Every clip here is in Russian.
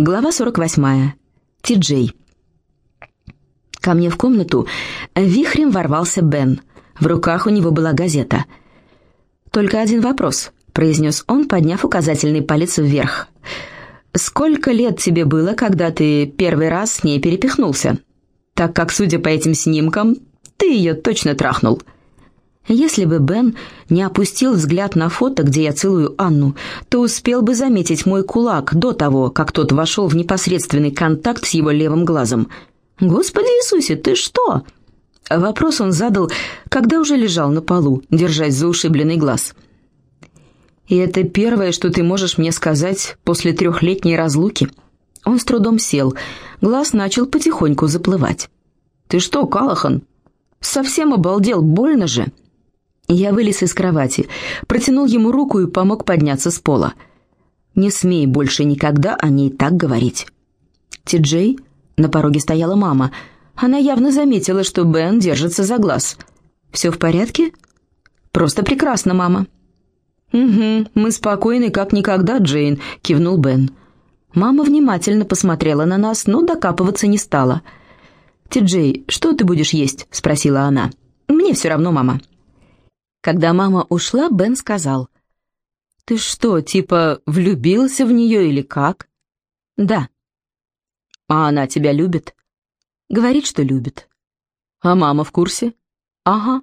Глава 48. Ти-Джей. Ко мне в комнату вихрем ворвался Бен. В руках у него была газета. «Только один вопрос», — произнес он, подняв указательный палец вверх. «Сколько лет тебе было, когда ты первый раз с ней перепихнулся? Так как, судя по этим снимкам, ты ее точно трахнул». Если бы Бен не опустил взгляд на фото, где я целую Анну, то успел бы заметить мой кулак до того, как тот вошел в непосредственный контакт с его левым глазом. «Господи Иисусе, ты что?» Вопрос он задал, когда уже лежал на полу, держась за ушибленный глаз. «И это первое, что ты можешь мне сказать после трехлетней разлуки?» Он с трудом сел, глаз начал потихоньку заплывать. «Ты что, Калахан? Совсем обалдел, больно же?» Я вылез из кровати, протянул ему руку и помог подняться с пола. «Не смей больше никогда о ней так говорить». «Ти-Джей?» На пороге стояла мама. Она явно заметила, что Бен держится за глаз. «Все в порядке?» «Просто прекрасно, мама». «Угу, мы спокойны, как никогда, Джейн», — кивнул Бен. Мама внимательно посмотрела на нас, но докапываться не стала. «Ти-Джей, что ты будешь есть?» — спросила она. «Мне все равно, мама». Когда мама ушла, Бен сказал. «Ты что, типа влюбился в нее или как?» «Да». «А она тебя любит?» «Говорит, что любит». «А мама в курсе?» «Ага».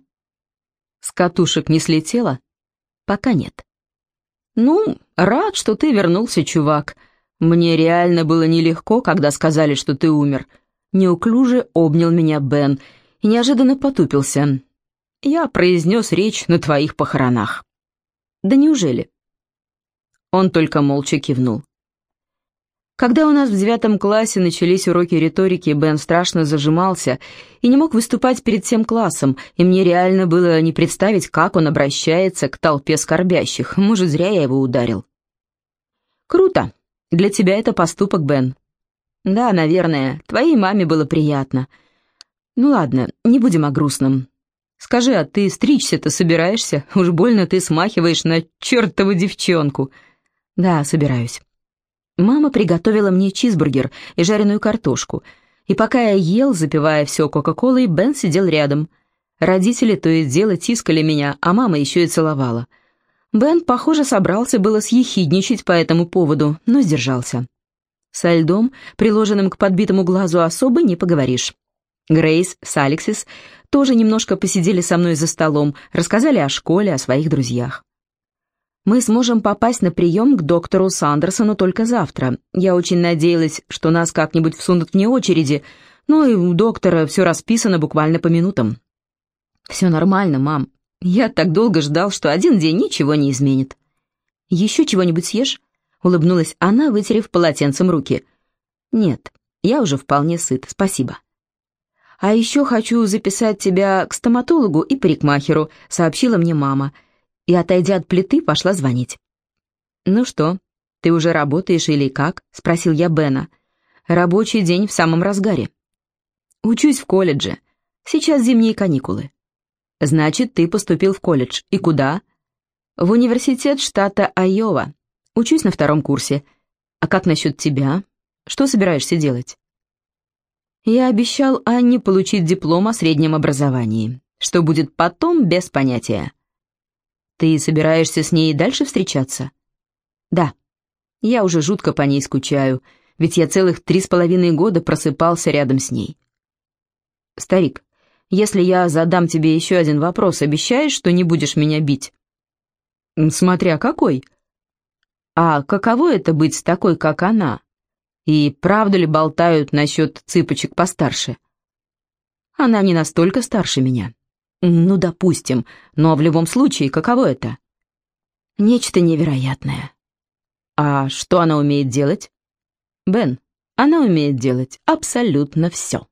«С катушек не слетела?» «Пока нет». «Ну, рад, что ты вернулся, чувак. Мне реально было нелегко, когда сказали, что ты умер». Неуклюже обнял меня Бен и неожиданно потупился. Я произнес речь на твоих похоронах». «Да неужели?» Он только молча кивнул. Когда у нас в девятом классе начались уроки риторики, Бен страшно зажимался и не мог выступать перед всем классом, и мне реально было не представить, как он обращается к толпе скорбящих. Может, зря я его ударил. «Круто. Для тебя это поступок, Бен». «Да, наверное. Твоей маме было приятно. Ну ладно, не будем о грустном. Скажи, а ты стричься-то собираешься? Уж больно ты смахиваешь на чертову девчонку». «Да, собираюсь». Мама приготовила мне чизбургер и жареную картошку, и пока я ел, запивая все кока-колой, Бен сидел рядом. Родители то и дело тискали меня, а мама еще и целовала. Бен, похоже, собрался было съехидничать по этому поводу, но сдержался. Со льдом, приложенным к подбитому глазу особо, не поговоришь. Грейс с Алексис тоже немножко посидели со мной за столом, рассказали о школе, о своих друзьях. Мы сможем попасть на прием к доктору Сандерсону только завтра. Я очень надеялась, что нас как-нибудь всунут вне очереди, но и у доктора все расписано буквально по минутам. «Все нормально, мам. Я так долго ждал, что один день ничего не изменит». «Еще чего-нибудь съешь?» — улыбнулась она, вытерев полотенцем руки. «Нет, я уже вполне сыт, спасибо». «А еще хочу записать тебя к стоматологу и парикмахеру», — сообщила мне мама. И, отойдя от плиты, пошла звонить. «Ну что, ты уже работаешь или как?» — спросил я Бена. «Рабочий день в самом разгаре». «Учусь в колледже. Сейчас зимние каникулы». «Значит, ты поступил в колледж. И куда?» «В университет штата Айова. Учусь на втором курсе. А как насчет тебя? Что собираешься делать?» Я обещал Анне получить диплом о среднем образовании. Что будет потом, без понятия. Ты собираешься с ней дальше встречаться? Да. Я уже жутко по ней скучаю, ведь я целых три с половиной года просыпался рядом с ней. Старик, если я задам тебе еще один вопрос, обещаешь, что не будешь меня бить? Смотря какой. А каково это быть с такой, как она? И правда ли болтают насчет цыпочек постарше? Она не настолько старше меня. Ну, допустим, но в любом случае, каково это? Нечто невероятное. А что она умеет делать? Бен, она умеет делать абсолютно все.